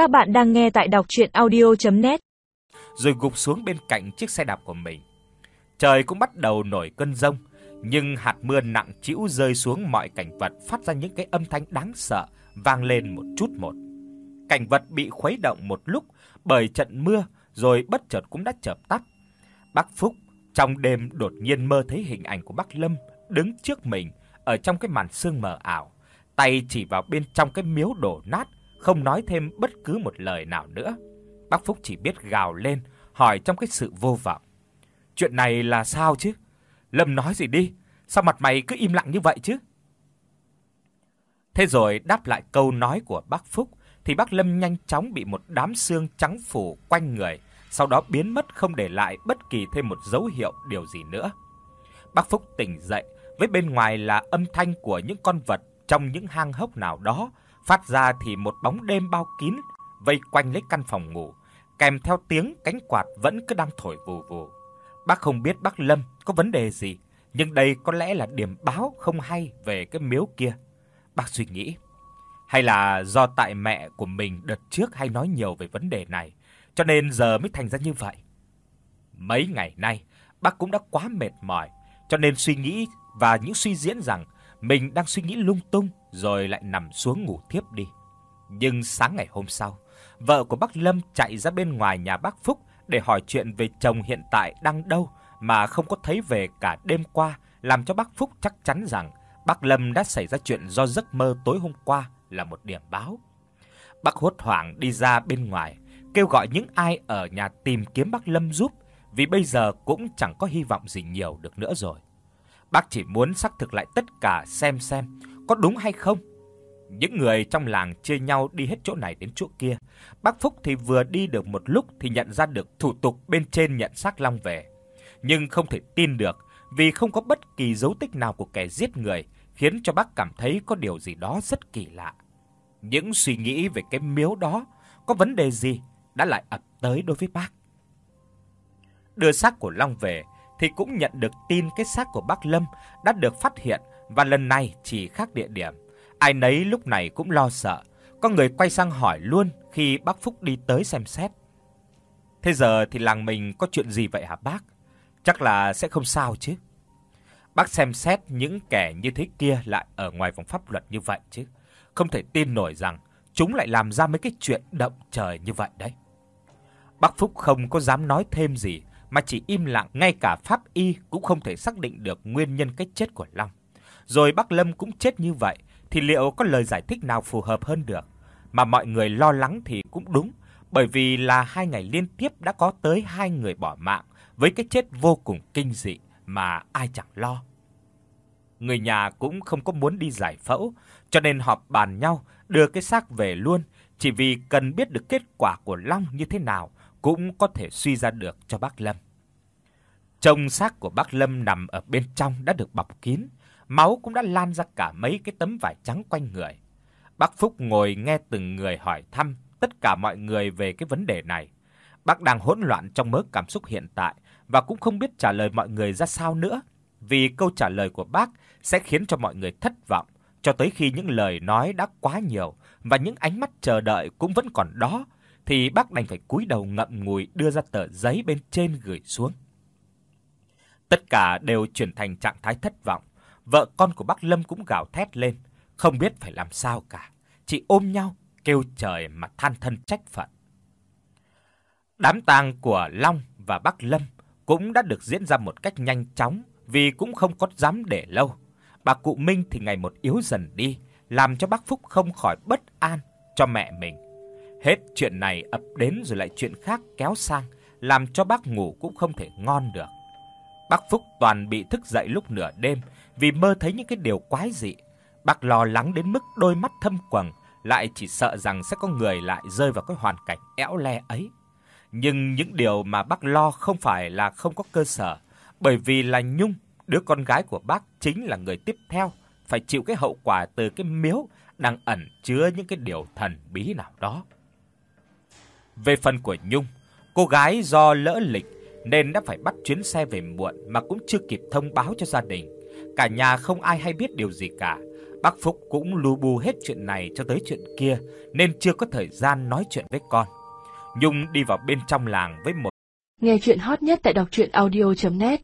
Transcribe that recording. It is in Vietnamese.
Các bạn đang nghe tại đọc audio net Rồi gục xuống bên cạnh chiếc xe đạp của mình. Trời cũng bắt đầu nổi cơn rông nhưng hạt mưa nặng trĩu rơi xuống mọi cảnh vật phát ra những cái âm thanh đáng sợ vang lên một chút một. Cảnh vật bị khuấy động một lúc bởi trận mưa rồi bất chợt cũng đã chợp tắt. Bác Phúc trong đêm đột nhiên mơ thấy hình ảnh của bác Lâm đứng trước mình ở trong cái màn sương mờ ảo, tay chỉ vào bên trong cái miếu đổ nát, không nói thêm bất cứ một lời nào nữa. Bác Phúc chỉ biết gào lên, hỏi trong cái sự vô vọng. Chuyện này là sao chứ? Lâm nói gì đi, sao mặt mày cứ im lặng như vậy chứ? Thế rồi đáp lại câu nói của bác Phúc thì bác Lâm nhanh chóng bị một đám xương trắng phủ quanh người, sau đó biến mất không để lại bất kỳ thêm một dấu hiệu điều gì nữa. Bác Phúc tỉnh dậy, với bên ngoài là âm thanh của những con vật trong những hang hốc nào đó, phát ra thì một bóng đêm bao kín vây quanh lấy căn phòng ngủ, kèm theo tiếng cánh quạt vẫn cứ đang thổi vù vù. Bác không biết bác Lâm có vấn đề gì, nhưng đây có lẽ là điểm báo không hay về cái miếu kia. Bác suy nghĩ, hay là do tại mẹ của mình đợt trước hay nói nhiều về vấn đề này, cho nên giờ mới thành ra như vậy. Mấy ngày nay, bác cũng đã quá mệt mỏi, cho nên suy nghĩ và những suy diễn rằng mình đang suy nghĩ lung tung rồi lại nằm xuống ngủ thiếp đi. Nhưng sáng ngày hôm sau, vợ của bác Lâm chạy ra bên ngoài nhà bác Phúc để hỏi chuyện về chồng hiện tại đang đâu mà không có thấy về cả đêm qua, làm cho bác Phúc chắc chắn rằng bác Lâm đã xảy ra chuyện do giấc mơ tối hôm qua là một điểm báo. Bác hốt hoảng đi ra bên ngoài, kêu gọi những ai ở nhà tìm kiếm bác Lâm giúp, vì bây giờ cũng chẳng có hy vọng gì nhiều được nữa rồi. Bác chỉ muốn xác thực lại tất cả xem xem có đúng hay không. Những người trong làng chia nhau đi hết chỗ này đến chỗ kia. Bác Phúc thì vừa đi được một lúc thì nhận ra được thủ tục bên trên nhận xác Long về, nhưng không thể tin được vì không có bất kỳ dấu tích nào của kẻ giết người, khiến cho bác cảm thấy có điều gì đó rất kỳ lạ. Những suy nghĩ về cái miếu đó có vấn đề gì đã lại ập tới đối với bác. Đưa xác của Long về thì cũng nhận được tin cái xác của bác Lâm đã được phát hiện và lần này chỉ khác địa điểm. Ai nấy lúc này cũng lo sợ, có người quay sang hỏi luôn khi bác Phúc đi tới xem xét. Thế giờ thì làng mình có chuyện gì vậy hả bác? Chắc là sẽ không sao chứ. Bác xem xét những kẻ như thế kia lại ở ngoài vòng pháp luật như vậy chứ. Không thể tin nổi rằng chúng lại làm ra mấy cái chuyện động trời như vậy đấy. Bác Phúc không có dám nói thêm gì mà chỉ im lặng, ngay cả pháp y cũng không thể xác định được nguyên nhân cái chết của Long. Rồi bác Lâm cũng chết như vậy thì liệu có lời giải thích nào phù hợp hơn được? Mà mọi người lo lắng thì cũng đúng, bởi vì là hai ngày liên tiếp đã có tới hai người bỏ mạng với cái chết vô cùng kinh dị mà ai chẳng lo. Người nhà cũng không có muốn đi giải phẫu, cho nên họp bàn nhau đưa cái xác về luôn, chỉ vì cần biết được kết quả của Long như thế nào cũng có thể suy ra được cho bác Lâm. Trông xác của bác Lâm nằm ở bên trong đã được bọc kín, máu cũng đã lan ra cả mấy cái tấm vải trắng quanh người. Bác Phúc ngồi nghe từng người hỏi thăm tất cả mọi người về cái vấn đề này. Bác đang hỗn loạn trong mớ cảm xúc hiện tại và cũng không biết trả lời mọi người ra sao nữa, vì câu trả lời của bác sẽ khiến cho mọi người thất vọng cho tới khi những lời nói đã quá nhiều và những ánh mắt chờ đợi cũng vẫn còn đó thì bác đành phải cúi đầu ngậm ngùi đưa ra tờ giấy bên trên gửi xuống. Tất cả đều chuyển thành trạng thái thất vọng, vợ con của bác Lâm cũng gào thét lên, không biết phải làm sao cả, chỉ ôm nhau kêu trời mà than thân trách phận. Đám tang của Long và bác Lâm cũng đã được diễn ra một cách nhanh chóng vì cũng không có dám để lâu. Bà cụ Minh thì ngày một yếu dần đi, làm cho bác Phúc không khỏi bất an cho mẹ mình. Hết chuyện này ập đến rồi lại chuyện khác kéo sang, làm cho bác ngủ cũng không thể ngon được. Bác Phúc toàn bị thức dậy lúc nửa đêm vì mơ thấy những cái điều quái dị. Bác lo lắng đến mức đôi mắt thâm quầng, lại chỉ sợ rằng sẽ có người lại rơi vào cái hoàn cảnh éo le ấy. Nhưng những điều mà bác lo không phải là không có cơ sở, bởi vì là Nhung, đứa con gái của bác chính là người tiếp theo phải chịu cái hậu quả từ cái miếu đang ẩn chứa những cái điều thần bí nào đó. Về phần của Nhung, cô gái do lỡ lịch nên đã phải bắt chuyến xe về muộn mà cũng chưa kịp thông báo cho gia đình. Cả nhà không ai hay biết điều gì cả. Bác Phúc cũng lu bu hết chuyện này cho tới chuyện kia nên chưa có thời gian nói chuyện với con. Nhung đi vào bên trong làng với một Nghe chuyện hot nhất tại đọc audio net